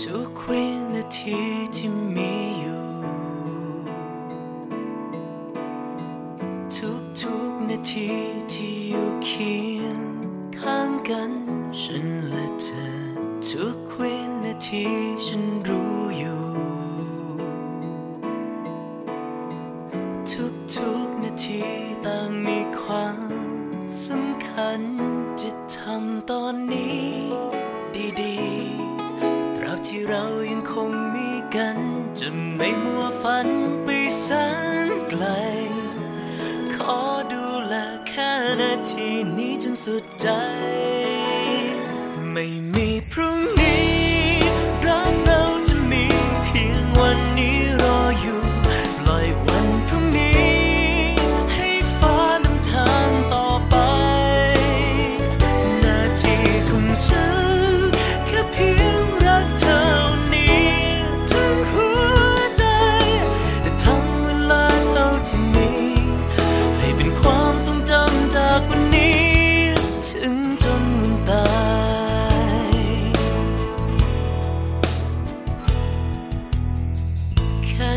ทุกวินาทีที่มีอยู่ ทุกทุกนาทีที่อยู่เคียงข้างกันฉันและเธอ ทุกวินาทีฉันรู้อยู่ ทุกทุกนาทีต่างมีความสำคัญจะทำตอนนี้ ไม่มัวฝันไปแสนไกล ขอดูแลแค่นาทีนี้จนสุดใจ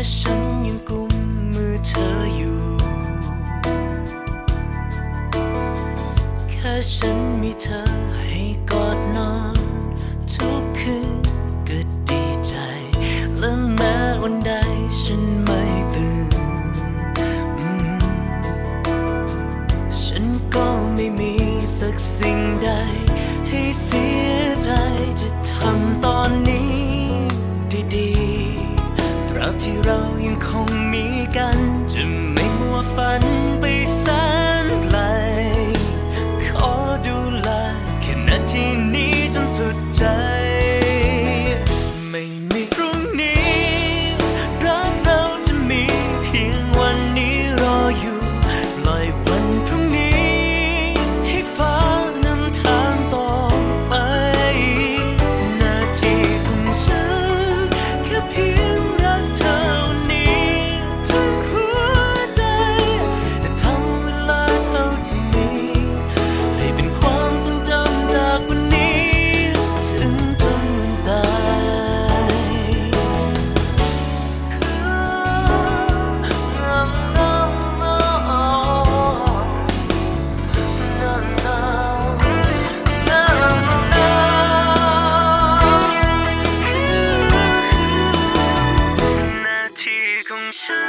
ฉันยังกุมมือเธออยู่ แค่ฉันมีเธอให้กอดนอน ทุกคืนก็ดีใจ และแม้วันใดฉันไม่ตื่นอืมฉันก็ไม่มีสักสิ่งใด ให้เสียใจจะทำตอนนี้ ที่เรายังคงมีกัน should.